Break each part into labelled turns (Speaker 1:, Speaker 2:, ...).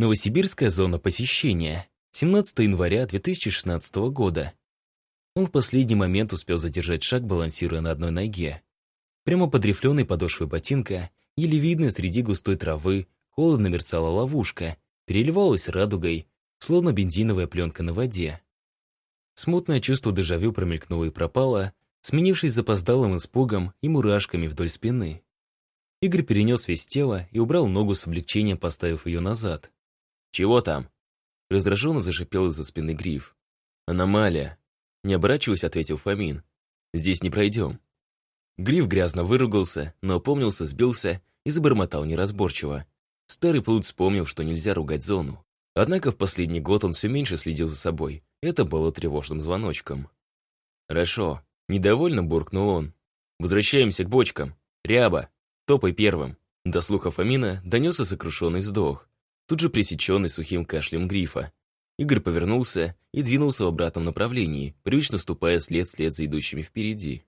Speaker 1: Новосибирская зона посещения. 17 января 2016 года. Он в последний момент успел задержать шаг, балансируя на одной ноге. Прямо под рифленой подошвой ботинка, еле видно среди густой травы, холодно мерцала ловушка, переливалась радугой, словно бензиновая пленка на воде. Смутное чувство дежавю промелькнуло и пропало, сменившись запоздалым испугом и мурашками вдоль спины. Игорь перенес весь тело и убрал ногу с облегчением, поставив ее назад.
Speaker 2: «Чего там?»
Speaker 1: Раздраженно зашипел из-за спины гриф.
Speaker 2: «Аномалия!» Не оборачиваясь, ответил Фомин. «Здесь не пройдем». Гриф грязно выругался, но опомнился, сбился и забормотал неразборчиво. Старый плут вспомнил, что нельзя ругать зону. Однако в последний год он все меньше следил за собой. Это было тревожным звоночком. «Хорошо», — недовольно буркнул он. «Возвращаемся к бочкам. Ряба, топай первым». До слуха Фомина донесся сокрушенный вздох, тут же пресеченный сухим кашлем грифа. Игорь повернулся и двинулся в обратном направлении, привычно ступая след вслед за идущими впереди.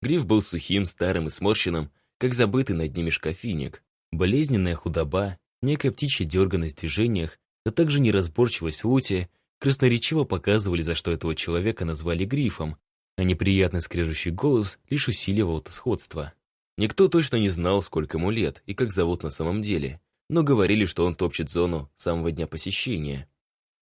Speaker 2: Гриф был сухим, старым и сморщенным, как забытый над ними шкафиник. Болезненная худоба, некая птичья дерганность в движениях, а также неразборчивость в луте красноречиво показывали, за что этого человека назвали Грифом, а неприятный скрежущий голос лишь усиливал это сходство. Никто точно не знал, сколько ему лет и как зовут на самом деле, но говорили, что он топчет зону с самого дня посещения.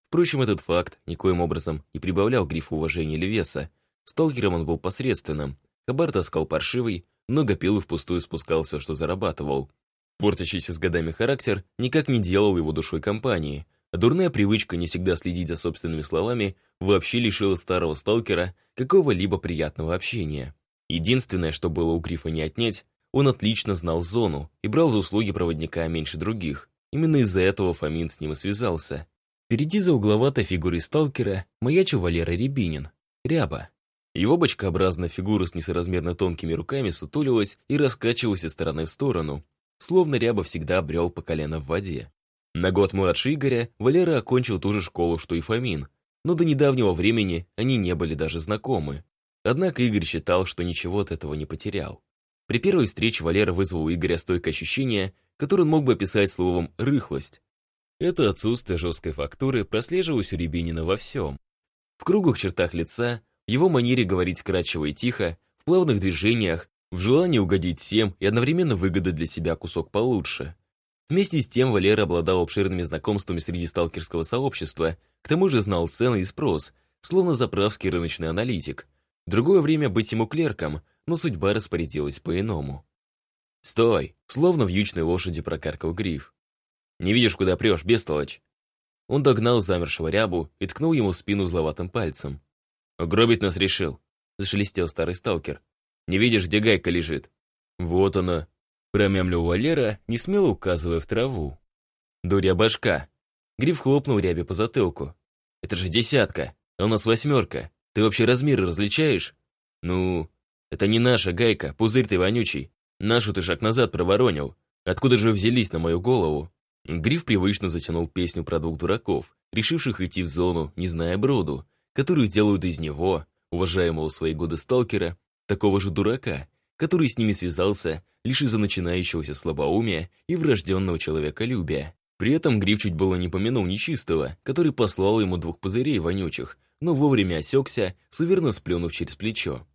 Speaker 2: Впрочем, этот факт никоим образом не прибавлял грифу уважения или веса. Сталкером он был посредственным. Хабар таскал паршивый, много пил и впустую спускал все, что зарабатывал. Портящийся с годами характер никак не делал его душой компании, а дурная привычка не всегда следить за собственными словами вообще лишила старого сталкера какого-либо приятного общения. Единственное, что было у Грифа не отнять, он отлично знал зону и брал за услуги проводника меньше других. Именно из-за этого Фомин с ним и связался. Впереди за угловатой фигурой сталкера маячил Валера Рябинин, ряба. Его бочкообразная фигура с несоразмерно тонкими руками сутулилась и раскачивалась из стороны в сторону, словно ряба всегда брел по колено в воде. На год младше Игоря Валера окончил ту же школу, что и Фомин, но до недавнего времени они не были даже знакомы. Однако Игорь считал, что ничего от этого не потерял. При первой встрече Валера вызвал у Игоря стойкое ощущение, которое он мог бы описать словом «рыхлость», это отсутствие жесткой фактуры прослеживалось у Рябинина во всем. В круглых чертах лица, в его манере говорить кратчево и тихо, в плавных движениях, в желании угодить всем и одновременно выгадать для себя кусок получше. Вместе с тем Валера обладал обширными знакомствами среди сталкерского сообщества, к тому же знал цены и спрос, словно заправский рыночный аналитик. Другое время быть ему клерком, но судьба распорядилась по-иному. «Стой!» Словно вьючной лошади прокаркал гриф. Не видишь, куда прешь, бестолочь?» Он догнал замершего рябу и ткнул ему в спину зловатым пальцем. «Угробить нас решил», — зашелестел старый сталкер. «Не видишь, где гайка лежит?» «Вот она», — промямлил Валера, не смело указывая в траву. «Дуря башка!» Гриф хлопнул рябе по затылку. «Это же десятка, а у нас восьмерка. Ты вообще размеры различаешь?» «Ну, это не наша гайка, пузырь ты вонючий. Нашу ты шаг назад проворонил. Откуда же взялись на мою голову?» Гриф привычно затянул песню про двух дураков, решивших идти в зону, не зная броду, которую делают из него, уважаемого в свои годы сталкера, такого же дурака, который с ними связался лишь из-за начинающегося слабоумия и врожденного человеколюбия. При этом Гриф чуть было не помянул нечистого, который послал ему двух пузырей вонючих, но вовремя осекся, суверенно сплюнув через плечо.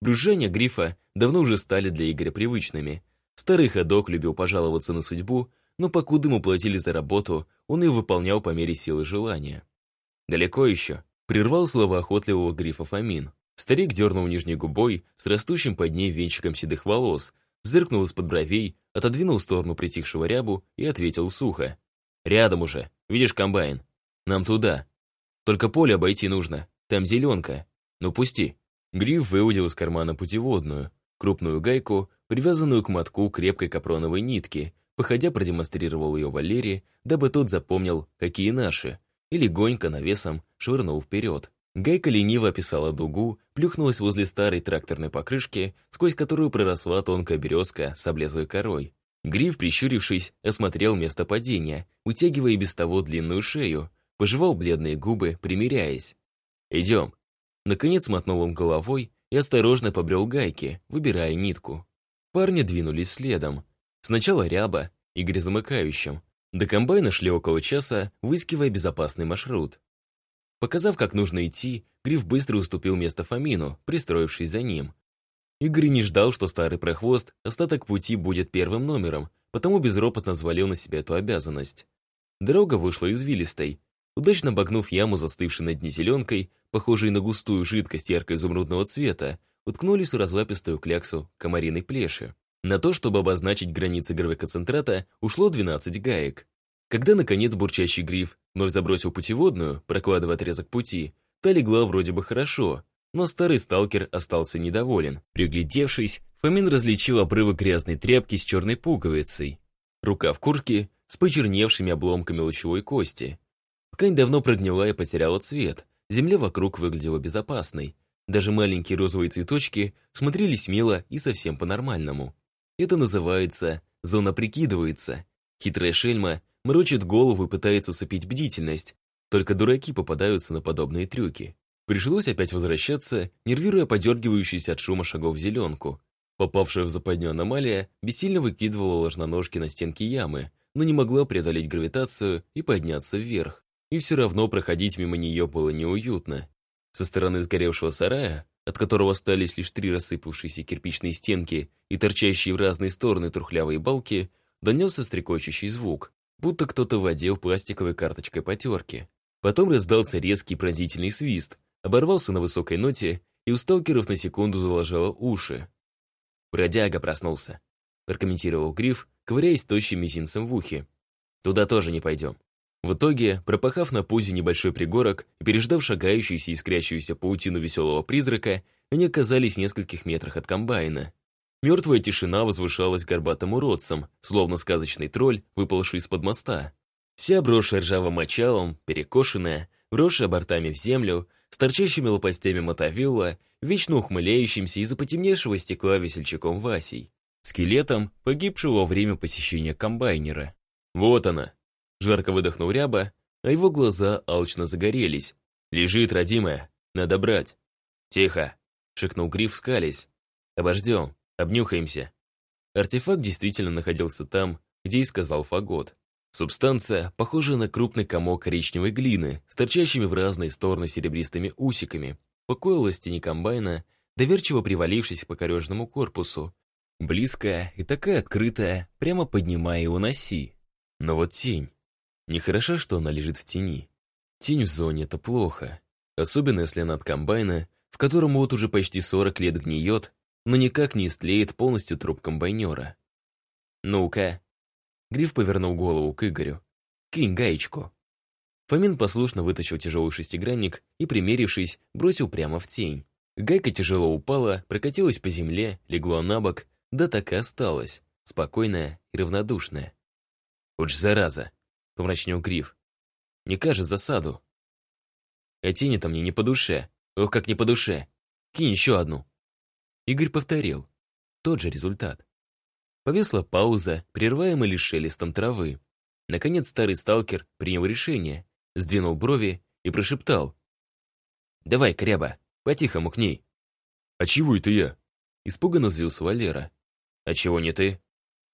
Speaker 2: Брюзжания Грифа давно уже стали для Игоря привычными. Старый ходок любил пожаловаться на судьбу, но покуда ему платили за работу, он ее выполнял по мере силы желания. «Далеко еще?» — прервал слова охотливого грифа Фомин. Старик дернул нижней губой с растущим под ней венчиком седых волос, зыркнул из-под бровей, отодвинул в сторону притихшего рябу и ответил сухо. «Рядом уже. Видишь комбайн? Нам туда. Только поле обойти нужно. Там зеленка. Ну пусти». Гриф выудил из кармана путеводную, крупную гайку, привязанную к мотку крепкой капроновой нитки, Походя продемонстрировал ее Валерии, дабы тот запомнил, какие наши, и легонько навесом швырнул вперед. Гайка лениво описала дугу, плюхнулась возле старой тракторной покрышки, сквозь которую проросла тонкая березка с облезлой корой. Гриф, прищурившись, осмотрел место падения, утягивая без того длинную шею, пожевал бледные губы, примиряясь. «Идем». Наконец мотнул он головой и осторожно побрел гайки, выбирая нитку. Парни двинулись следом, Сначала ряба, Игорь замыкающим, До комбайна шли около часа, выискивая безопасный маршрут. Показав, как нужно идти, Гриф быстро уступил место Фомину, пристроившись за ним. Игорь не ждал, что старый прохвост остаток пути будет первым номером, потому безропотно взвалил на себя эту обязанность. Дорога вышла извилистой. Удачно обогнув яму, застывшей на дне зеленкой, похожей на густую жидкость ярко-изумрудного цвета, уткнулись в разлапистую кляксу комариной плеши. На то, чтобы обозначить границы гравиконцентрата, ушло 12 гаек. Когда, наконец, бурчащий гриф вновь забросил путеводную, прокладывая отрезок пути, та легла вроде бы хорошо, но старый сталкер остался недоволен. Приглядевшись, Фомин различил обрывок грязной тряпки с черной пуговицей. Рука в куртке с почерневшими обломками лучевой кости. Ткань давно прогнила и потеряла цвет, земля вокруг выглядела безопасной. Даже маленькие розовые цветочки смотрелись мило и совсем по-нормальному. Это называется «зона прикидывается». Хитрая шельма морочит голову и пытается усыпить бдительность. Только дураки попадаются на подобные трюки. Пришлось опять возвращаться, нервируя подергивающуюся от шума шагов зеленку. Попавшая в западню аномалия бессильно выкидывала ложноножки на стенки ямы, но не могла преодолеть гравитацию и подняться вверх. И все равно проходить мимо нее было неуютно. Со стороны сгоревшего сарая, от которого остались лишь три рассыпавшиеся кирпичные стенки и торчащие в разные стороны трухлявые балки, донесся стрекочущий звук, будто кто-то водил пластиковой карточкой потерки. Потом раздался резкий пронзительный свист, оборвался на высокой ноте, и у сталкеров на секунду заложило уши. «Бродяга проснулся», — прокомментировал Гриф, ковыряясь тощим мизинцем в ухе. «Туда тоже не пойдем». В итоге, пропахав на пузе небольшой пригорок и переждав шагающуюся и искрящуюся паутину веселого призрака, они оказались в нескольких метрах от комбайна. Мертвая тишина возвышалась горбатым уродцем, словно сказочный тролль, выпалший из-под моста. Вся обросшая ржавым мочалом, перекошенная, вросшая бортами в землю, с торчащими лопастями мотовилла, вечно ухмыляющимся из-за потемневшего стекла весельчаком Васей, скелетом, погибшего во время посещения комбайнера. Вот она, Жарко выдохнул Ряба, а его глаза алчно загорелись. «Лежит, родимая, надо брать». «Тихо», — шикнул Гриф, скались. «Обождем, обнюхаемся». Артефакт действительно находился там, где и сказал Фагот. Субстанция, похожая на крупный комок коричневой глины, с торчащими в разные стороны серебристыми усиками, покоилась в тени комбайна, доверчиво привалившись к покорежному корпусу. Близкая и такая открытая, прямо поднимая и уноси. Но вот тень. Нехорошо, что она лежит в тени. Тень в зоне — это плохо. Особенно, если она от комбайна, в котором вот уже почти 40 лет гниет, но никак не истлеет полностью труп комбайнера. «Ну-ка». Гриф повернул голову к Игорю. «Кинь гаечку». Фомин послушно вытащил тяжелый шестигранник и, примерившись, бросил прямо в тень. Гайка тяжело упала, прокатилась по земле, легла на бок, да так и осталась, спокойная и равнодушная. «Вот ж зараза!» — помрачнел Гриф. «Не кажет засаду». «А тени-то мне не по душе. Ох, как не по душе. Кинь еще одну». Игорь повторил. Тот же результат. Повесла пауза, прерываемая лишь шелестом травы. Наконец старый сталкер принял решение, сдвинул брови и прошептал. «Давай, Кряба, по-тихому к ней». «А чего это я?» Испуганно взвился Валера. «А чего не ты?»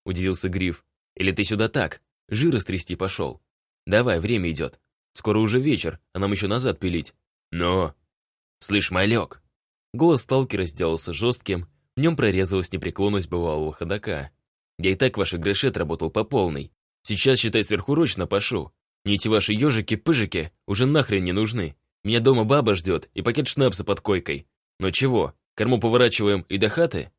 Speaker 2: Удивился Гриф. «Или ты сюда так?» Жира стрясти пошел. Давай, время идет. Скоро уже вечер, а нам еще назад пилить. Но... Слышь, малек. Голос сталкера сделался жестким, в нем прорезалась непреклонность бывалого ходока. Я и так ваши гроши отработал по полной. Сейчас, считай, сверхурочно пошу. Мне эти ваши ежики-пыжики уже нахрен не нужны. Меня дома баба ждет и пакет шнапса под койкой. Но чего, корму поворачиваем и до хаты?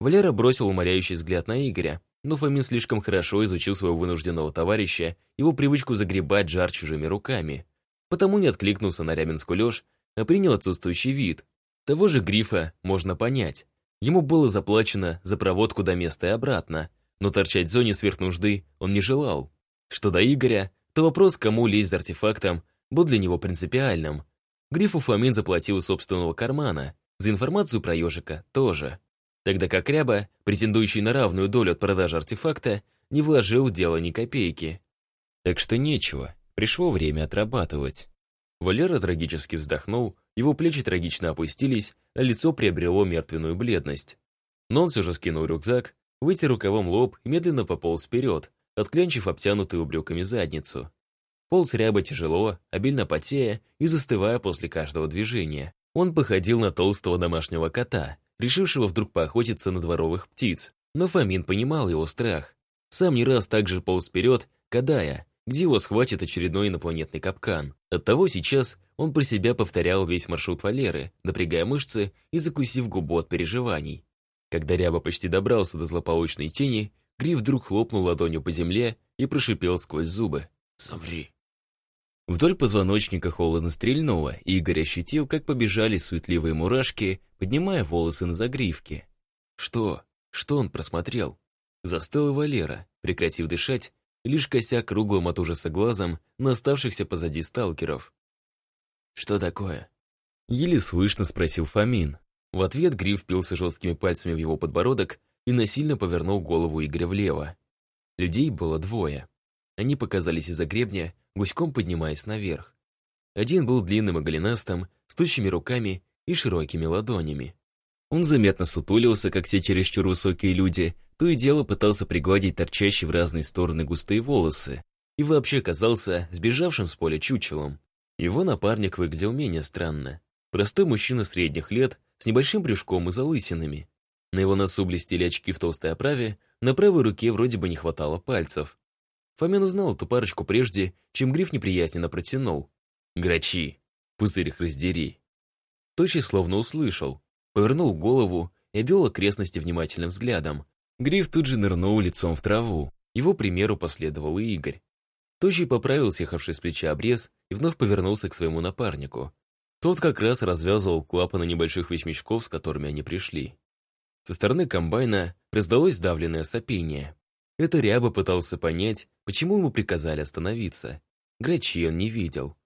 Speaker 2: Валера бросил уморяющий взгляд на Игоря, но Фомин слишком хорошо изучил своего вынужденного товарища, его привычку загребать жар чужими руками. Потому не откликнулся на Рябинскую лёж, а принял отсутствующий вид. Того же Грифа можно понять. Ему было заплачено за проводку до места и обратно, но торчать в зоне сверх нужды он не желал. Что до Игоря, то вопрос, кому лезть за артефактом, был для него принципиальным. Грифу Фомин заплатил из собственного кармана, за информацию про ежика тоже тогда как Ряба, претендующий на равную долю от продажи артефакта, не вложил в дело ни копейки. Так что нечего, пришло время отрабатывать. Валера трагически вздохнул, его плечи трагично опустились, а лицо приобрело мертвенную бледность. Но он все же скинул рюкзак, вытер рукавом лоб и медленно пополз вперед, отклянчив обтянутую брюками задницу. Полз ряба тяжело, обильно потея и застывая после каждого движения. Он походил на толстого домашнего кота, решившего вдруг поохотиться на дворовых птиц. Но Фомин понимал его страх. Сам не раз так же полз вперед, кадая, где его схватит очередной инопланетный капкан. Оттого сейчас он про себя повторял весь маршрут Валеры, напрягая мышцы и закусив губу от переживаний. Когда Ряба почти добрался до злополучной тени, Гриф вдруг хлопнул ладонью по земле и прошипел сквозь зубы. «Замри!» Вдоль позвоночника холодно стрельнуло, и Игорь ощутил, как побежали суетливые мурашки, поднимая волосы на загривке. Что? Что он просмотрел? Застыл и Валера, прекратив дышать, лишь кося круглым от ужаса глазом на оставшихся позади сталкеров. «Что такое?» Еле слышно спросил Фомин. В ответ Гриф впился жесткими пальцами в его подбородок и насильно повернул голову Игоря влево. Людей было двое. Они показались из-за гребня, гуськом поднимаясь наверх. Один был длинным и голенастым, с тощими руками и широкими ладонями. Он заметно сутулился, как все чересчур высокие люди, то и дело пытался пригладить торчащие в разные стороны густые волосы и вообще казался сбежавшим с поля чучелом. Его напарник выглядел менее странно. Простой мужчина средних лет, с небольшим брюшком и залысинами. На его носу блестели очки в толстой оправе, на правой руке вроде бы не хватало пальцев. Фомен узнал эту парочку прежде, чем Гриф неприязненно протянул. «Грачи! Пузырь их раздери!» Тощий словно услышал, повернул голову и обвел окрестности внимательным взглядом. Гриф тут же нырнул лицом в траву. Его примеру последовал и Игорь. Тощий поправил съехавший с плеча обрез и вновь повернулся к своему напарнику. Тот как раз развязывал клапаны небольших вещмешков, с которыми они пришли. Со стороны комбайна раздалось сдавленное сопение. Это Ряба пытался понять, почему ему приказали остановиться. Грачи он не видел.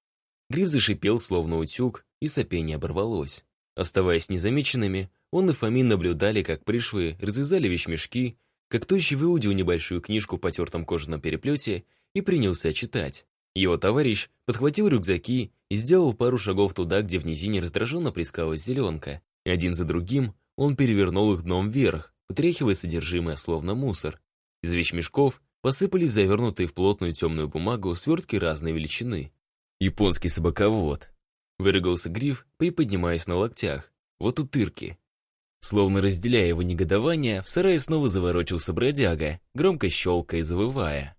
Speaker 2: Гриф зашипел, словно утюг, и сопение оборвалось. Оставаясь незамеченными, он и Фомин наблюдали, как пришлые развязали вещмешки, как тощий выудил небольшую книжку в потертом кожаном переплете и принялся читать. Его товарищ подхватил рюкзаки и сделал пару шагов туда, где в низине раздраженно плескалась зеленка. Один за другим он перевернул их дном вверх, потряхивая содержимое, словно мусор. Из вещмешков посыпались завернутые в плотную темную бумагу свертки разной величины. «Японский собаковод», Вырыгался Гриф, приподнимаясь на локтях. Вот утырки. Словно разделяя его негодование, в сарае снова заворочился бродяга, громко щелкая и завывая.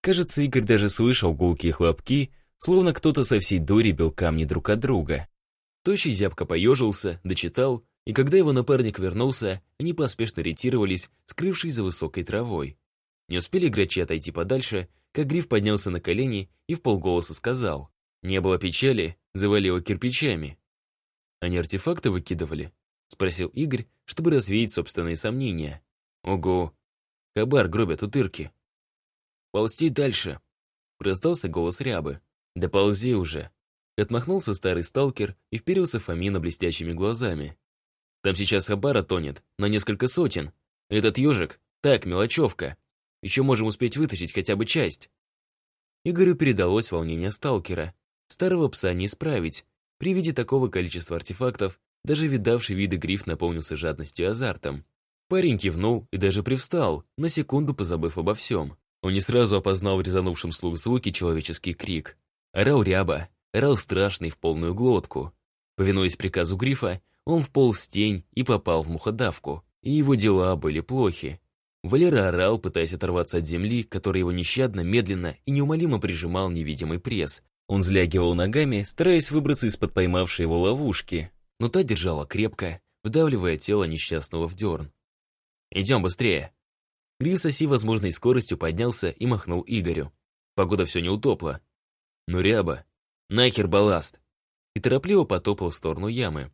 Speaker 2: Кажется, Игорь даже слышал гулкие хлопки, словно кто-то со всей дури бил камни друг от друга. Тощий зябко поежился, дочитал, и когда его напарник вернулся, они поспешно ретировались, скрывшись за высокой травой. Не успели грачи отойти подальше, как Гриф поднялся на колени и в полголоса сказал. Не было печали, завалило кирпичами. Они артефакты выкидывали? Спросил Игорь, чтобы развеять собственные сомнения. Ого, хабар гробят утырки. Ползти дальше. Раздался голос рябы. Да ползи уже. Отмахнулся старый сталкер и вперился Фомина блестящими глазами. Там сейчас хабара тонет на несколько сотен. Этот ежик, так, мелочевка. Еще можем успеть вытащить хотя бы часть. Игорю передалось волнение сталкера. Старого пса не исправить. При виде такого количества артефактов даже видавший виды гриф наполнился жадностью и азартом. Парень кивнул и даже привстал, на секунду позабыв обо всем. Он не сразу опознал в резанувшем слух звуки человеческий крик. Орал ряба, орал страшный в полную глотку. Повинуясь приказу грифа, он вполз в тень и попал в муходавку. И его дела были плохи. Валера орал, пытаясь оторваться от земли, которая его нещадно, медленно и неумолимо прижимал невидимый пресс, он взлягивал ногами, стараясь выбраться из-под поймавшей его ловушки, но та держала крепко, вдавливая тело несчастного в дерн. «Идем быстрее!» Гриф с оси возможной скоростью поднялся и махнул Игорю. Погода все не утопла. «Ну ряба! Нахер балласт!» И торопливо потопал в сторону ямы.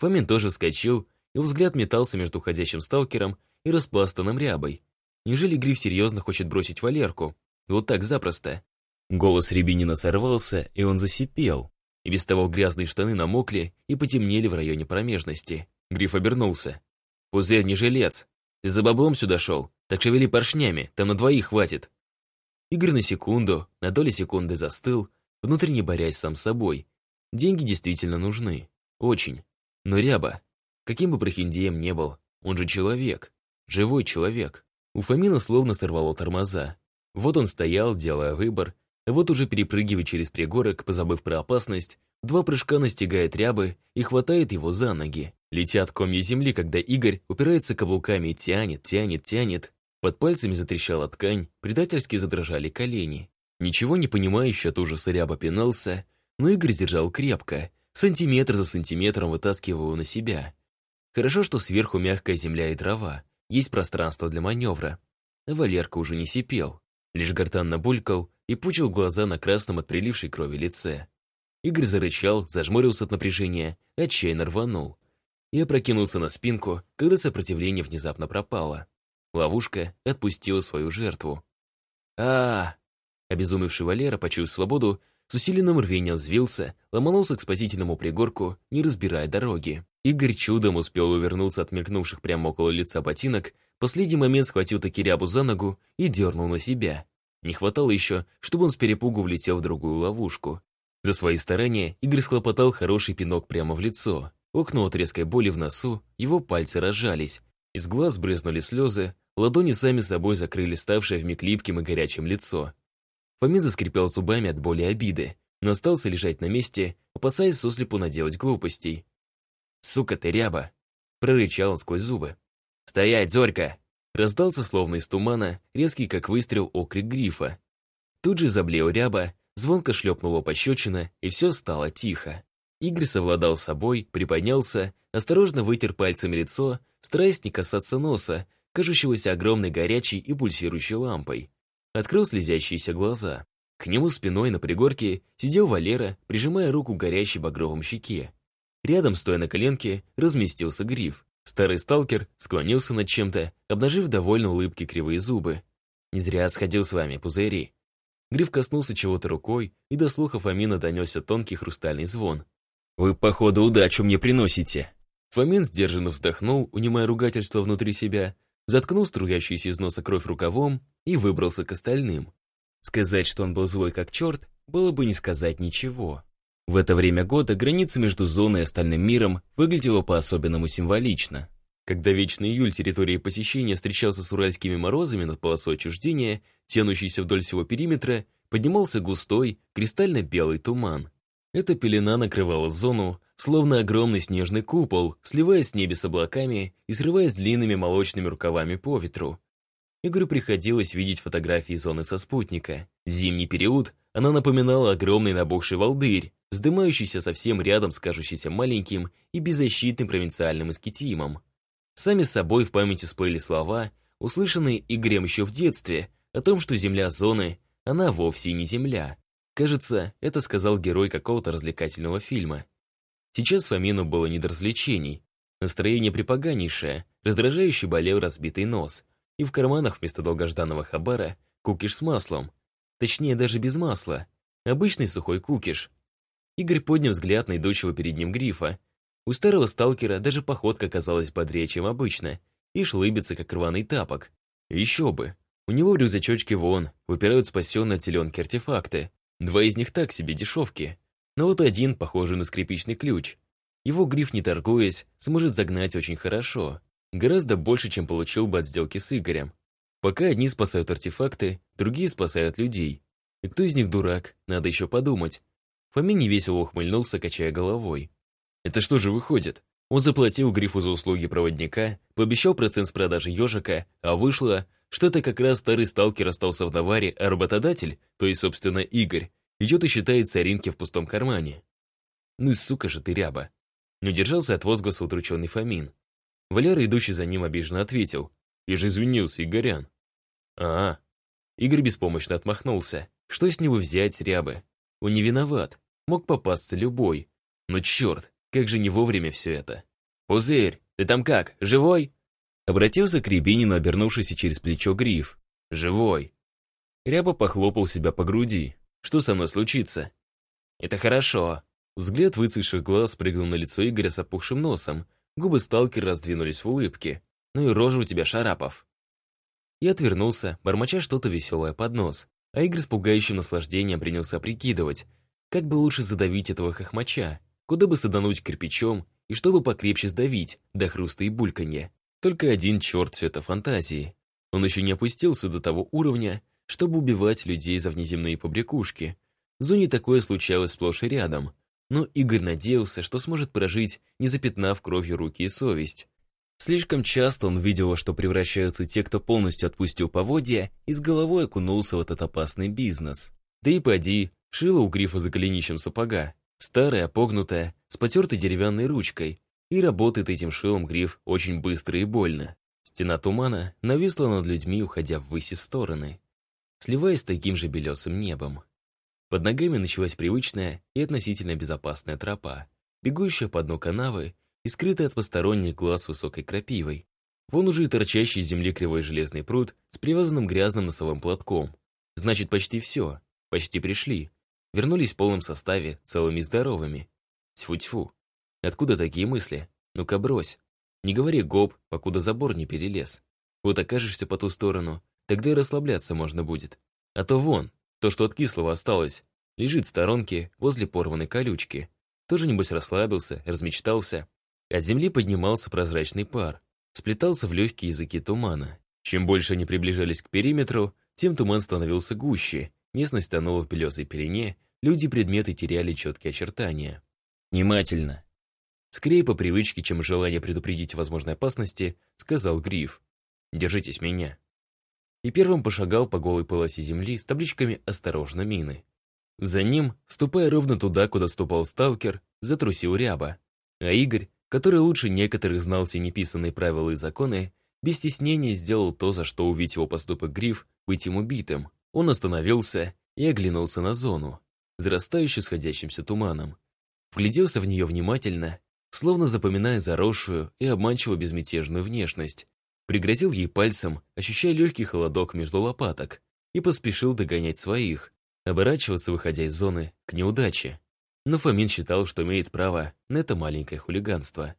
Speaker 2: Фомин тоже вскочил, и взгляд метался между уходящим сталкером и распластанным рябой. Неужели Гриф серьезно хочет бросить Валерку? Вот так запросто. Голос Рябинина сорвался, и он засипел. И без того грязные штаны намокли и потемнели в районе промежности. Гриф обернулся. «Пузырь не жилец. Ты за баблом сюда шел? Так шевели поршнями, там на двоих хватит». Игорь на секунду, на доли секунды застыл, внутренне борясь сам с собой. Деньги действительно нужны. Очень. Но Ряба, каким бы прохиндеем не был, он же человек. Живой человек. У Фомина словно сорвало тормоза. Вот он стоял, делая выбор, вот уже перепрыгивает через пригорок, позабыв про опасность, два прыжка настигает рябы и хватает его за ноги. Летят комья земли, когда Игорь упирается каблуками и тянет, тянет, тянет. Под пальцами затрещала ткань, предательски задрожали колени. Ничего не понимающий от ужаса ряба пинался, но Игорь держал крепко, сантиметр за сантиметром вытаскивая его на себя. Хорошо, что сверху мягкая земля и трава, есть пространство для маневра. Валерка уже не сипел, лишь гортанно булькал и пучил глаза на красном от прилившей крови лице. Игорь зарычал, зажмурился от напряжения, отчаянно рванул. И опрокинулся на спинку, когда сопротивление внезапно пропало. Ловушка отпустила свою жертву. а, -а, -а Обезумевший Валера, почуяв свободу, с усиленным рвением взвился, ломанулся к спасительному пригорку, не разбирая дороги. Игорь чудом успел увернуться от мелькнувших прямо около лица ботинок, последний момент схватил таки рябу за ногу и дернул на себя. Не хватало еще, чтобы он с перепугу влетел в другую ловушку. За свои старания Игорь схлопотал хороший пинок прямо в лицо. Окно от резкой боли в носу, его пальцы разжались. Из глаз брызнули слезы, ладони сами собой закрыли ставшее вмиг липким и горячим лицо. Фомин заскрипел зубами от боли и обиды, но остался лежать на месте, опасаясь сослепу наделать глупостей. «Сука ты, ряба!» — прорычал он сквозь зубы. «Стоять, Зорька!» Раздался, словно из тумана, резкий, как выстрел, окрик грифа. Тут же заблеял ряба, звонко шлепнула пощечина, и все стало тихо. Игорь совладал собой, приподнялся, осторожно вытер пальцами лицо, стараясь не касаться носа, кажущегося огромной горячей и пульсирующей лампой открыл слезящиеся глаза. К нему спиной на пригорке сидел Валера, прижимая руку к горящей багровом щеке. Рядом, стоя на коленке, разместился гриф. Старый сталкер склонился над чем-то, обнажив довольно улыбки кривые зубы. «Не зря сходил с вами, пузыри». Гриф коснулся чего-то рукой, и до слухов Амина донесся тонкий хрустальный звон. «Вы, походу, удачу мне приносите». Фомин сдержанно вздохнул, унимая ругательство внутри себя, заткнул струящуюся из носа кровь рукавом и выбрался к остальным. Сказать, что он был злой как черт, было бы не сказать ничего. В это время года граница между зоной и остальным миром выглядела по-особенному символично. Когда вечный июль территории посещения встречался с уральскими морозами над полосой отчуждения, тянущейся вдоль всего периметра, поднимался густой, кристально-белый туман. Эта пелена накрывала зону, словно огромный снежный купол, сливаясь с небе с облаками и срываясь длинными молочными рукавами по ветру. Игорю приходилось видеть фотографии зоны со спутника. В зимний период она напоминала огромный набухший волдырь, вздымающийся совсем рядом с кажущимся маленьким и беззащитным провинциальным эскетимом. Сами с собой в памяти всплыли слова, услышанные Игорем еще в детстве, о том, что земля зоны, она вовсе не земля. Кажется, это сказал герой какого-то развлекательного фильма. Сейчас Фомину было не до развлечений. Настроение припоганейшее, раздражающе болел разбитый нос. И в карманах вместо долгожданного хабара кукиш с маслом. Точнее, даже без масла. Обычный сухой кукиш. Игорь поднял взгляд на идущего перед ним грифа. У старого сталкера даже походка казалась бодрее, чем обычно, и шлыбится, как рваный тапок. Еще бы. У него в рюкзачочке вон выпирают спасенные от теленки артефакты. Два из них так себе дешевки. Но вот один, похожий на скрипичный ключ. Его гриф, не торгуясь, сможет загнать очень хорошо. Гораздо больше, чем получил бы от сделки с Игорем. Пока одни спасают артефакты, другие спасают людей. И кто из них дурак, надо еще подумать. Фоми невесело ухмыльнулся, качая головой. Это что же выходит? Он заплатил грифу за услуги проводника, пообещал процент с продажи ежика, а вышло, что это как раз старый сталкер остался в наваре, а работодатель, то есть, собственно, Игорь, идет и считает соринки в пустом кармане. Ну и сука же ты ряба. Не удержался от возгласа утрученный Фомин. Валера, идущий за ним, обиженно ответил. Я же извинился, Игорян. А, -а. Игорь беспомощно отмахнулся. Что с него взять, рябы? Он не виноват. Мог попасться любой. Но черт, как же не вовремя все это. «Пузырь, ты там как, живой?» Обратился к Рябинину, обернувшийся через плечо гриф. «Живой». Ряба похлопал себя по груди. Что со мной случится?» «Это хорошо». Взгляд выцветших глаз прыгнул на лицо Игоря с опухшим носом. Губы сталкера раздвинулись в улыбке. «Ну и рожа у тебя, Шарапов». Я отвернулся, бормоча что-то веселое под нос. А Игорь с пугающим наслаждением принялся прикидывать, как бы лучше задавить этого хохмача, куда бы садануть кирпичом и чтобы покрепче сдавить, до хруста и бульканья. Только один черт все это фантазии. Он еще не опустился до того уровня, чтобы убивать людей за внеземные побрякушки. В зоне такое случалось сплошь и рядом. Но Игорь надеялся, что сможет прожить, не запятнав кровью руки и совесть. Слишком часто он видел, что превращаются те, кто полностью отпустил поводья и с головой окунулся в этот опасный бизнес. Да и поди, шило у грифа за голенищем сапога, старая, погнутая, с потертой деревянной ручкой, и работает этим шилом гриф очень быстро и больно. Стена тумана нависла над людьми, уходя ввысь и в стороны, сливаясь с таким же белесым небом. Под ногами началась привычная и относительно безопасная тропа, бегущая по дну канавы и скрытая от посторонних глаз высокой крапивой. Вон уже и торчащий из земли кривой железный пруд с привязанным грязным носовым платком. Значит, почти все. Почти пришли. Вернулись в полном составе, целыми и здоровыми. Тьфу-тьфу. Откуда такие мысли? Ну-ка брось. Не говори гоп, покуда забор не перелез. Вот окажешься по ту сторону, тогда и расслабляться можно будет. А то вон, то, что от кислого осталось, лежит в сторонке возле порванной колючки. Тоже, небось, расслабился, размечтался. От земли поднимался прозрачный пар, сплетался в легкие языки тумана. Чем больше они приближались к периметру, тем туман становился гуще, местность тонула в белесой пелене, люди предметы теряли четкие очертания. «Внимательно!» Скорее по привычке, чем желание предупредить возможной опасности, сказал Гриф. «Держитесь меня!» И первым пошагал по голой полосе земли с табличками «Осторожно, мины». За ним, ступая ровно туда, куда ступал сталкер, затрусил ряба. А Игорь, который лучше некоторых знал все неписанные правила и законы, без стеснения сделал то, за что увидеть его поступок Гриф, быть им убитым. Он остановился и оглянулся на зону, зарастающую сходящимся туманом. Вгляделся в нее внимательно, словно запоминая заросшую и обманчиво безмятежную внешность, Пригрозил ей пальцем, ощущая легкий холодок между лопаток, и поспешил догонять своих, оборачиваться, выходя из зоны, к неудаче. Но Фомин считал, что имеет право на это маленькое хулиганство,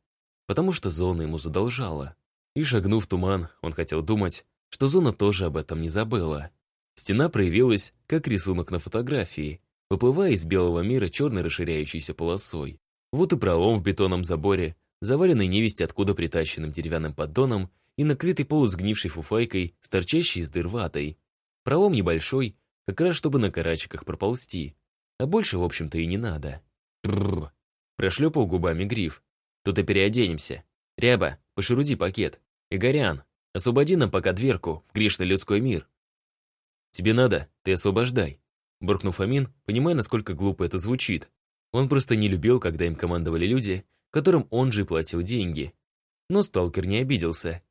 Speaker 2: потому что зона ему задолжала. И шагнув в туман, он хотел думать, что зона тоже об этом не забыла. Стена проявилась, как рисунок на фотографии, выплывая из белого мира черной расширяющейся полосой. Вот и пролом в бетонном заборе, заваленный невесть откуда притащенным деревянным поддоном и накрытый полусгнившей фуфайкой с торчащей из дыр ватой. Пролом небольшой, как раз чтобы на карачиках проползти. А больше, в общем-то, и не надо. Бррр. Прошлепал губами гриф. Тут и переоденемся. Ряба, пошеруди пакет. Игорян, освободи нам пока дверку в грешный людской мир. Тебе надо, ты освобождай. Буркнул Фомин, понимая, насколько глупо это звучит. Он просто не любил, когда им командовали люди, которым он же платил деньги. Но сталкер не обиделся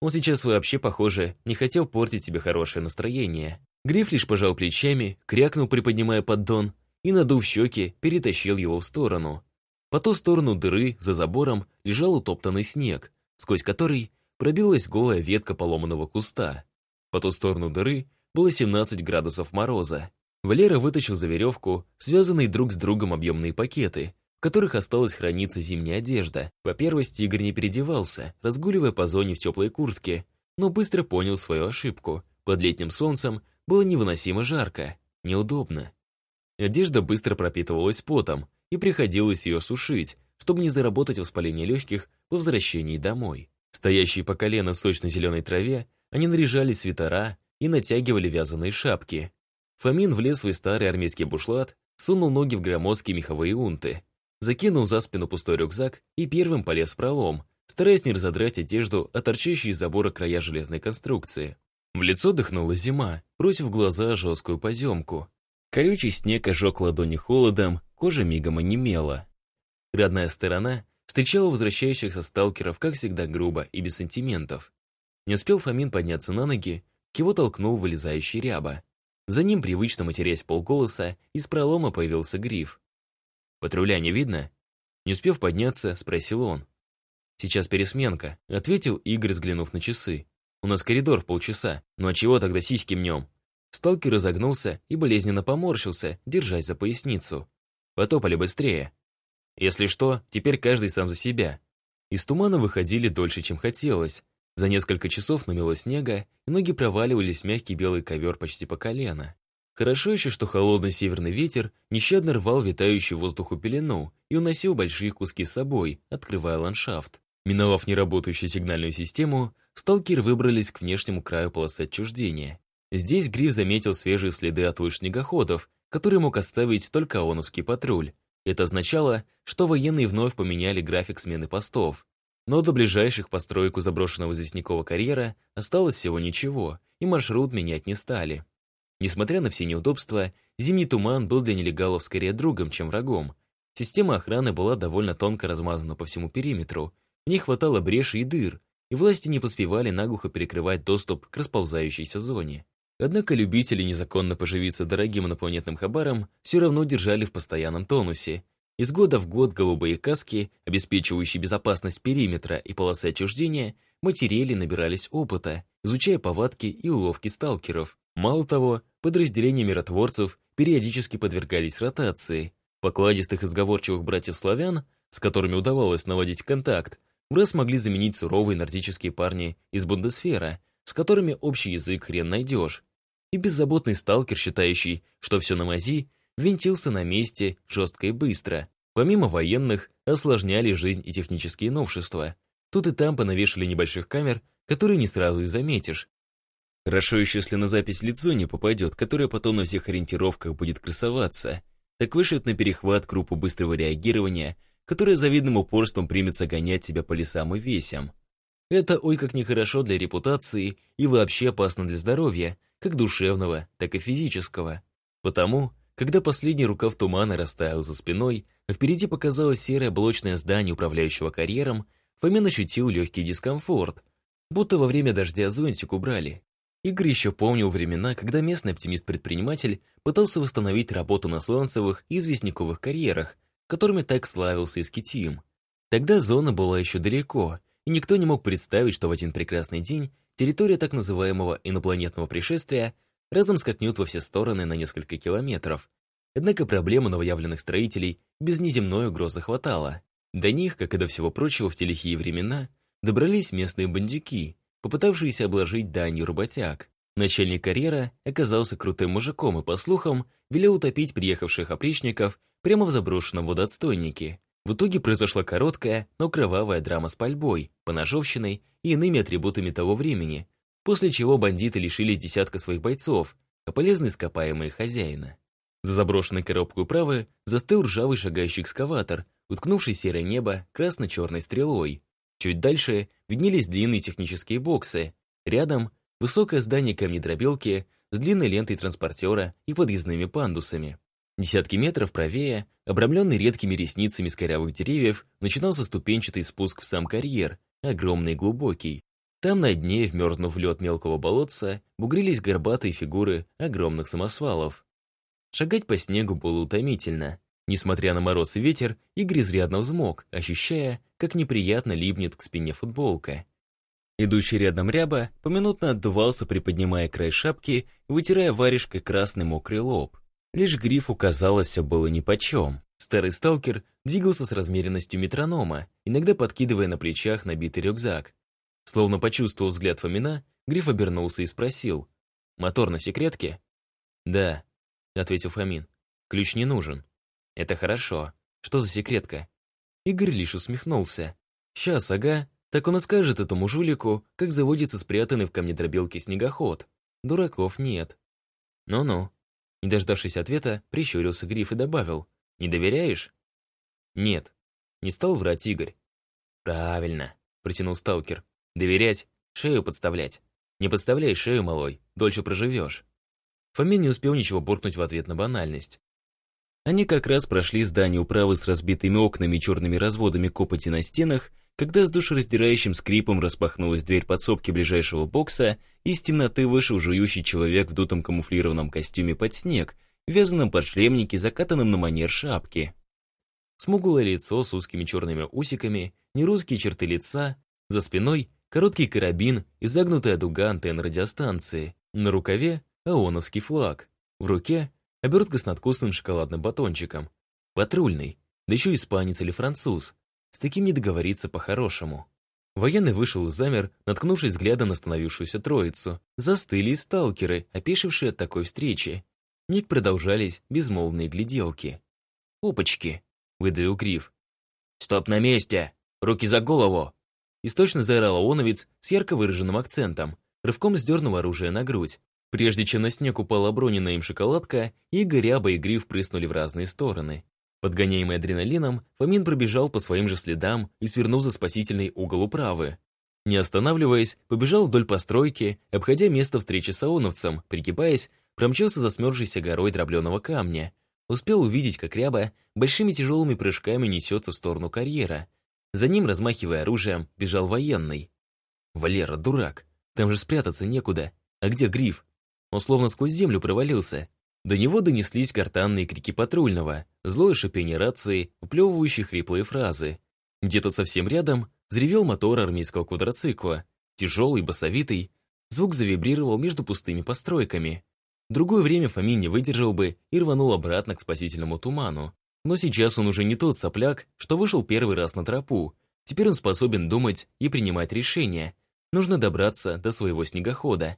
Speaker 2: он сейчас вообще, похоже, не хотел портить себе хорошее настроение. Гриф лишь пожал плечами, крякнул, приподнимая поддон, и, надув щеки, перетащил его в сторону. По ту сторону дыры, за забором, лежал утоптанный снег, сквозь который пробилась голая ветка поломанного куста. По ту сторону дыры было 17 градусов мороза. Валера вытащил за веревку связанные друг с другом объемные пакеты, которых осталась храниться зимняя одежда. По первости Игорь не переодевался, разгуливая по зоне в теплой куртке, но быстро понял свою ошибку. Под летним солнцем было невыносимо жарко, неудобно. Одежда быстро пропитывалась потом, и приходилось ее сушить, чтобы не заработать воспаление легких по возвращении домой. Стоящие по колено в сочно-зеленой траве, они наряжали свитера и натягивали вязаные шапки. Фомин влез в свой старый армейский бушлат, сунул ноги в громоздкие меховые унты, закинул за спину пустой рюкзак и первым полез в пролом, стараясь не разодрать одежду, а торчащие из забора края железной конструкции. В лицо дыхнула зима, бросив глаза жесткую поземку. Колючий снег ожег ладони холодом, кожа мигом онемела. Родная сторона встречала возвращающихся сталкеров, как всегда, грубо и без сантиментов. Не успел Фомин подняться на ноги, к его толкнул вылезающий ряба. За ним, привычно матерясь полголоса, из пролома появился гриф. «Патруля не видно?» Не успев подняться, спросил он. «Сейчас пересменка», — ответил Игорь, взглянув на часы. «У нас коридор в полчаса. Ну а чего тогда сиськи мнем?» Сталкер разогнулся и болезненно поморщился, держась за поясницу. «Потопали быстрее». «Если что, теперь каждый сам за себя». Из тумана выходили дольше, чем хотелось. За несколько часов намело снега, и ноги проваливались в мягкий белый ковер почти по колено. Хорошо еще, что холодный северный ветер нещадно рвал витающую в воздуху пелену и уносил большие куски с собой, открывая ландшафт. Миновав неработающую сигнальную систему, сталкеры выбрались к внешнему краю полосы отчуждения.
Speaker 1: Здесь Гриф заметил свежие следы от лыж снегоходов, которые мог оставить только ООНовский патруль. Это означало, что военные вновь поменяли график смены постов. Но до ближайших построек у заброшенного известнякового карьера осталось всего ничего, и маршрут менять не стали. Несмотря на все неудобства, зимний туман был для нелегалов скорее другом, чем врагом. Система охраны была довольно тонко размазана по всему периметру, в ней хватало брешей и дыр, и власти не поспевали наглухо перекрывать доступ к расползающейся зоне. Однако любители незаконно поживиться дорогим инопланетным хабаром все равно держали в постоянном тонусе. Из года в год голубые каски, обеспечивающие безопасность периметра и полосы отчуждения, материали набирались опыта, изучая повадки и уловки сталкеров. Мало того, подразделения миротворцев периодически подвергались ротации. Покладистых и сговорчивых братьев-славян, с которыми удавалось наводить контакт, уже смогли заменить суровые нордические парни из Бундесфера, с которыми общий язык хрен найдешь, и беззаботный сталкер, считающий, что все на мази, винтился на месте жестко и быстро. Помимо военных, осложняли жизнь и технические новшества. Тут и там понавешали небольших камер, которые не сразу и заметишь. Хорошо еще, если на запись лицо не попадет, которое потом на всех ориентировках будет красоваться. Так вышлют на перехват группу быстрого реагирования, которая завидным упорством примется гонять себя по лесам и весям. Это ой как нехорошо для репутации и вообще опасно для здоровья, как душевного, так и физического. Потому, когда последний рукав тумана растаял за спиной, а впереди показалось серое блочное здание управляющего карьером, Фомин ощутил легкий дискомфорт, будто во время дождя зонтик убрали. Игорь еще помнил времена, когда местный оптимист-предприниматель пытался восстановить работу на сланцевых и известняковых карьерах, которыми так славился Искитим. Тогда зона была еще далеко, и никто не мог представить, что в один прекрасный день территория так называемого инопланетного пришествия разом скакнет во все стороны на несколько километров. Однако проблемы новоявленных строителей без неземной угрозы хватало. До них, как и до всего прочего в те лихие времена, добрались местные бандюки, попытавшиеся обложить данью работяг. Начальник карьера оказался крутым мужиком и, по слухам, велел утопить приехавших опричников прямо в заброшенном водоотстойнике. В итоге произошла короткая, но кровавая драма с пальбой, поножовщиной и иными атрибутами того времени, после чего бандиты лишились десятка своих бойцов, а полезные ископаемые хозяина. За заброшенной коробкой управы застыл ржавый шагающий экскаватор, уткнувший серое небо красно-черной стрелой. Чуть дальше виднелись длинные технические боксы. Рядом высокое здание камнедробелки с длинной лентой транспортера и подъездными пандусами. Десятки метров правее, обрамленный редкими ресницами с корявых деревьев, начинался ступенчатый спуск в сам карьер, огромный и глубокий. Там на дне, вмерзнув в лед мелкого болотца, бугрились горбатые фигуры огромных самосвалов. Шагать по снегу было утомительно. Несмотря на мороз и ветер, Игорь изрядно взмок, ощущая, как неприятно липнет к спине футболка. Идущий рядом ряба поминутно отдувался, приподнимая край шапки, вытирая варежкой красный мокрый лоб. Лишь грифу казалось, все было нипочем. Старый сталкер двигался с размеренностью метронома, иногда подкидывая на плечах набитый рюкзак. Словно почувствовал взгляд Фомина, Гриф обернулся и спросил. «Мотор на секретке?» «Да», — ответил Фомин. «Ключ не нужен». «Это хорошо. Что за секретка?» Игорь лишь усмехнулся. «Сейчас, ага. Так он и скажет этому жулику, как заводится спрятанный в камнедробилке снегоход. Дураков нет». «Ну-ну», не дождавшись ответа, прищурился Гриф и добавил. «Не доверяешь?» «Нет». Не стал врать Игорь. «Правильно», — протянул сталкер. «Доверять, шею подставлять. Не подставляй шею, малой, дольше проживешь». Фомин не успел ничего буркнуть в ответ на банальность. Они как раз прошли здание управы с разбитыми окнами и черными разводами копоти на стенах когда с душераздирающим скрипом распахнулась дверь подсобки ближайшего бокса, из темноты вышел жующий человек в дутом камуфлированном костюме под снег, вязаном подшлемнике, закатанном на манер шапки. Смуглое лицо с узкими черными усиками, нерусские черты лица, за спиной короткий карабин и загнутая дуга антенн радиостанции, на рукаве ООНовский флаг, в руке обертка с надкусным шоколадным батончиком, патрульный, да еще испанец или француз, с таким не договориться по-хорошему. Военный вышел и замер, наткнувшись взглядом на остановившуюся троицу. Застыли и сталкеры, опешившие от такой встречи. Ник продолжались безмолвные гляделки. «Опачки!» — выдавил Гриф. «Стоп на месте! Руки за голову!» Источно заорал ООНовец с ярко выраженным акцентом, рывком сдернул оружие на грудь. Прежде чем на снег упала оброненная им шоколадка, Игорь, Ряба и Гриф прыснули в разные стороны. Подгоняемый адреналином, Фомин пробежал по своим же следам и свернул за спасительный угол управы. Не останавливаясь, побежал вдоль постройки, обходя место встречи с ООНовцем, пригибаясь, промчался за смерзшейся горой дробленого камня. Успел увидеть, как ряба большими тяжелыми прыжками несется в сторону карьера. За ним, размахивая оружием, бежал военный. «Валера, дурак! Там же спрятаться некуда. А где гриф?» Он словно сквозь землю провалился. До него донеслись картанные крики патрульного, злое шипение рации, уплевывающие хриплые фразы. Где-то совсем рядом взревел мотор армейского квадроцикла. Тяжелый, басовитый. Звук завибрировал между пустыми постройками. другое время Фомин не выдержал бы и рванул обратно к спасительному туману. Но сейчас он уже не тот сопляк, что вышел первый раз на тропу. Теперь он способен думать и принимать решения. Нужно добраться до своего снегохода.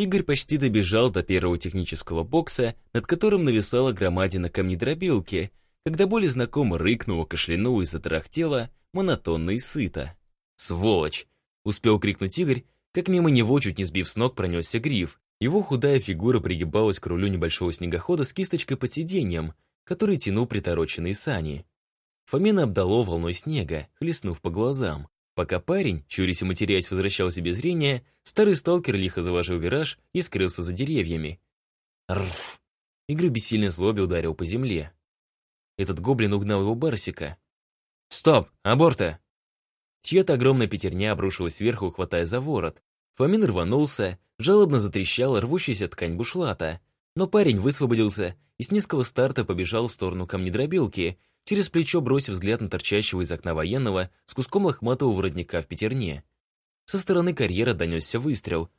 Speaker 1: Игорь почти добежал до первого технического бокса, над которым нависала громадина камнедробилки, когда более знакомо рыкнула, кашлянула и затарахтела, монотонно и сыто. «Сволочь!» — успел крикнуть Игорь, как мимо него, чуть не сбив с ног, пронесся гриф. Его худая фигура пригибалась к рулю небольшого снегохода с кисточкой под сиденьем, который тянул притороченные сани. Фомина обдало волной снега, хлестнув по глазам. Пока парень, чурясь и матерясь, возвращал себе зрение, старый сталкер лихо заложил вираж и скрылся за деревьями. Рф! Игорь бессильно злобе ударил по земле. Этот гоблин угнал его Барсика. «Стоп! Аборта!» Чья-то огромная пятерня обрушилась сверху, хватая за ворот. Фомин рванулся, жалобно затрещала рвущаяся ткань бушлата. Но парень высвободился и с низкого старта побежал в сторону камнедробилки, через плечо бросив взгляд на торчащего из окна военного с куском лохматого воротника в пятерне. Со стороны карьера донесся выстрел.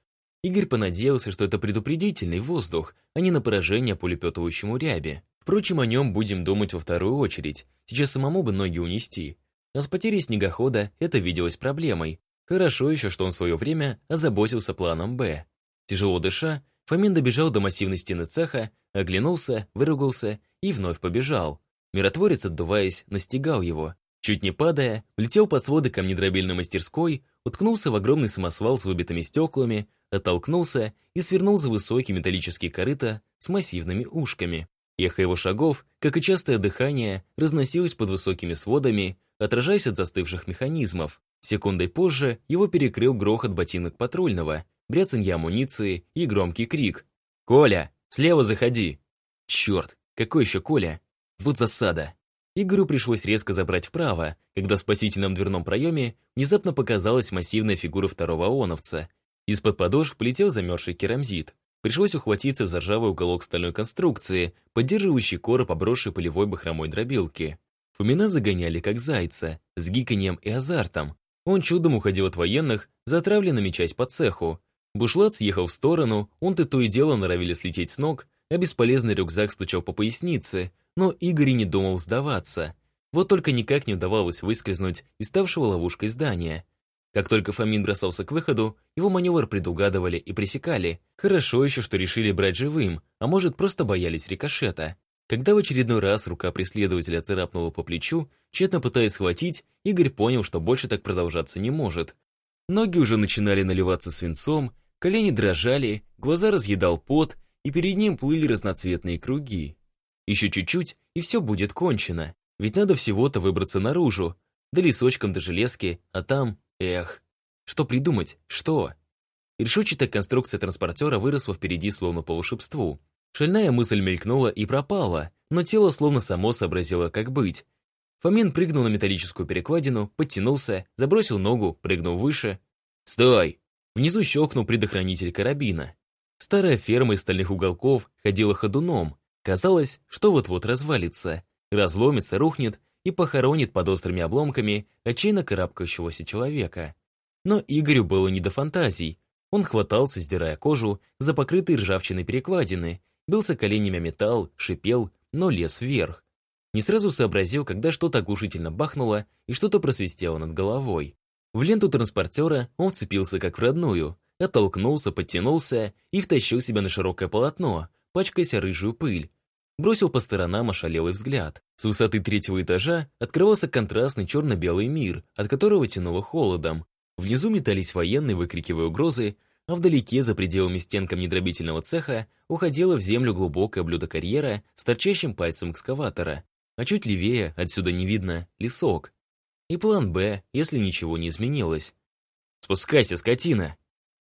Speaker 1: Игорь понадеялся, что это предупредительный воздух, а не на поражение пулепетывающему рябе. Впрочем, о нем будем думать во вторую очередь. Сейчас самому бы ноги унести. А с потерей снегохода это виделось проблемой. Хорошо еще, что он в свое время озаботился планом «Б». Тяжело дыша, Фомин добежал до массивной стены цеха, оглянулся, выругался и вновь побежал. Миротворец, отдуваясь, настигал его. Чуть не падая, влетел под своды камнедробильной мастерской, уткнулся в огромный самосвал с выбитыми стеклами, оттолкнулся и свернул за высокие металлические корыта с массивными ушками. Эхо его шагов, как и частое дыхание, разносилось под высокими сводами, отражаясь от застывших механизмов. Секундой позже его перекрыл грохот ботинок патрульного, бряцанье амуниции и громкий крик. «Коля, слева заходи!» Черт, какой еще Коля? Вот засада. Игорю пришлось резко забрать вправо, когда в спасительном дверном проеме внезапно показалась массивная фигура второго ООНовца. Из-под подошв полетел замерзший керамзит. Пришлось ухватиться за ржавый уголок стальной конструкции, поддерживающий короб обросшей полевой бахромой дробилки. Фомина загоняли как зайца, с гиканьем и азартом. Он чудом уходил от военных, затравленными часть по цеху. Бушлат съехал в сторону, он-то то и дело норовили слететь с ног, а бесполезный рюкзак стучал по пояснице, но Игорь и не думал сдаваться. Вот только никак не удавалось выскользнуть из ставшего ловушкой здания. Как только Фомин бросался к выходу, его маневр предугадывали и пресекали. Хорошо еще, что решили брать живым, а может, просто боялись рикошета. Когда в очередной раз рука преследователя царапнула по плечу, тщетно пытаясь схватить, Игорь понял, что больше так продолжаться не может. Ноги уже начинали наливаться свинцом, колени дрожали, глаза разъедал пот, и перед ним плыли разноцветные круги. Еще чуть-чуть, и все будет кончено. Ведь надо всего-то выбраться наружу. Да лесочком до железки, а там, эх. Что придумать? Что? решетчатая конструкция транспортера выросла впереди словно по волшебству. Шальная мысль мелькнула и пропала, но тело словно само сообразило, как быть. Фомин прыгнул на металлическую перекладину, подтянулся, забросил ногу, прыгнул выше. «Стой!» Внизу щелкнул предохранитель карабина. Старая ферма из стальных уголков ходила ходуном, Казалось, что вот-вот развалится, разломится, рухнет и похоронит под острыми обломками отчаянно карабкающегося человека. Но Игорю было не до фантазий. Он хватался, сдирая кожу, за покрытые ржавчиной перекладины, бился коленями металл, шипел, но лез вверх. Не сразу сообразил, когда что-то оглушительно бахнуло и что-то просвистело над головой. В ленту транспортера он вцепился как в родную, оттолкнулся, подтянулся и втащил себя на широкое полотно, пачкаясь рыжую пыль. Бросил по сторонам ошалелый взгляд. С высоты третьего этажа открывался контрастный черно-белый мир, от которого тянуло холодом. Внизу метались военные, выкрикивая угрозы, а вдалеке, за пределами стенкам недробительного цеха, уходила в землю глубокая блюдокарьера с торчащим пальцем экскаватора, а чуть левее, отсюда не видно, лесок. И план «Б», если ничего не изменилось. «Спускайся, скотина!»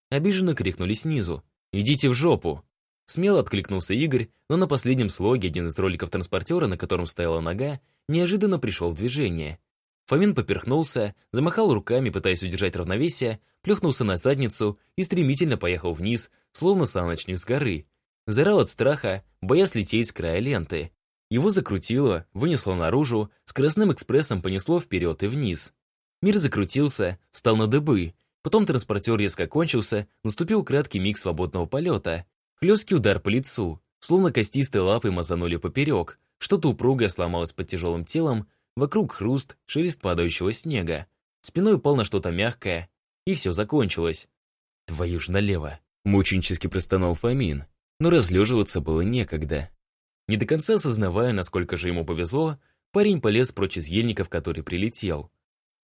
Speaker 1: Обиженно крикнули снизу. «Идите в жопу!» Смело откликнулся Игорь, но на последнем слоге один из роликов транспортера, на котором стояла нога, неожиданно пришел в движение. Фомин поперхнулся, замахал руками, пытаясь удержать равновесие, плюхнулся на задницу и стремительно поехал вниз, словно саночник с горы. Зарал от страха, боясь лететь с края ленты. Его закрутило, вынесло наружу, скоростным экспрессом понесло вперед и вниз. Мир закрутился, стал на дыбы. Потом транспортер резко кончился, наступил краткий миг свободного полета. Хлесткий удар по лицу, словно костистые лапы мазанули поперек. Что-то упругое сломалось под тяжелым телом, вокруг хруст, шелест падающего снега. Спиной упал на что-то мягкое, и все закончилось. «Твою ж налево!» — мученически простонал Фомин. Но разлеживаться было некогда. Не до конца осознавая, насколько же ему повезло, парень полез прочь из ельника, в который прилетел.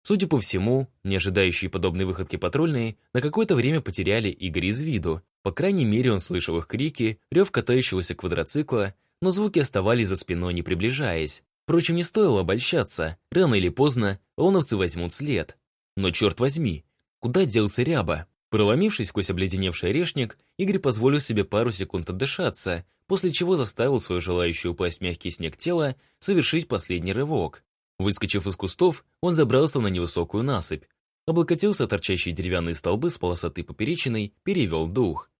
Speaker 1: Судя по всему, не ожидающие подобной выходки патрульные на какое-то время потеряли Игоря из виду, по крайней мере, он слышал их крики, рев катающегося квадроцикла, но звуки оставались за спиной, не приближаясь. Впрочем, не стоило обольщаться. Рано или поздно лоновцы возьмут след. Но черт возьми, куда делся ряба? Проломившись сквозь обледеневший орешник, Игорь позволил себе пару секунд отдышаться, после чего заставил свое желающее упасть мягкий снег тело совершить последний рывок. Выскочив из кустов, он забрался на невысокую насыпь, облокотился торчащие деревянные столбы с полосатой поперечиной, перевел дух.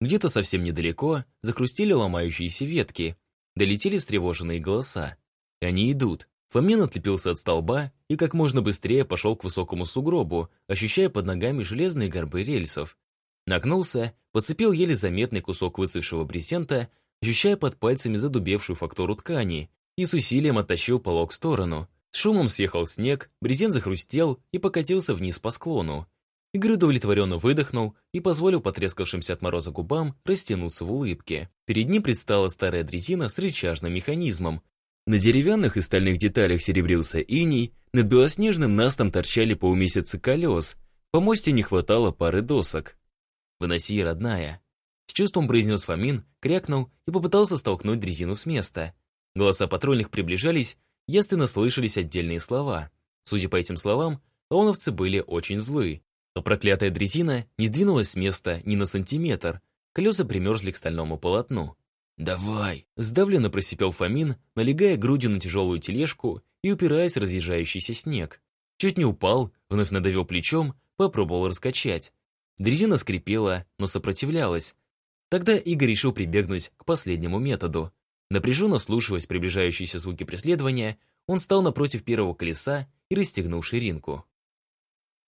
Speaker 1: Где-то совсем недалеко захрустили ломающиеся ветки, долетели встревоженные голоса. Они идут. Фомин отлепился от столба и как можно быстрее пошел к высокому сугробу, ощущая под ногами железные горбы рельсов. Нагнулся, подцепил еле заметный кусок высохшего брезента, ощущая под пальцами задубевшую фактуру ткани, и с усилием оттащил полог в сторону. С шумом съехал снег, брезент захрустел и покатился вниз по склону. Игорь удовлетворенно выдохнул и позволил потрескавшимся от мороза губам растянуться в улыбке. Перед ним предстала старая дрезина с рычажным механизмом. На деревянных и стальных деталях серебрился иней, над белоснежным настом торчали полмесяца колес, по мосте не хватало пары досок. «Выноси, родная!» С чувством произнес Фомин, крякнул и попытался столкнуть дрезину с места. Голоса патрульных приближались, ясно слышались отдельные слова. Судя по этим словам, лоновцы были очень злы. А проклятая дрезина не сдвинулась с места ни на сантиметр. Колеса примерзли к стальному полотну. «Давай!» – сдавленно просипел Фомин, налегая грудью на тяжелую тележку и упираясь в разъезжающийся снег. Чуть не упал, вновь надавил плечом, попробовал раскачать. Дрезина скрипела, но сопротивлялась. Тогда Игорь решил прибегнуть к последнему методу. Напряженно слушаясь приближающиеся звуки преследования, он стал напротив первого колеса и расстегнул ширинку.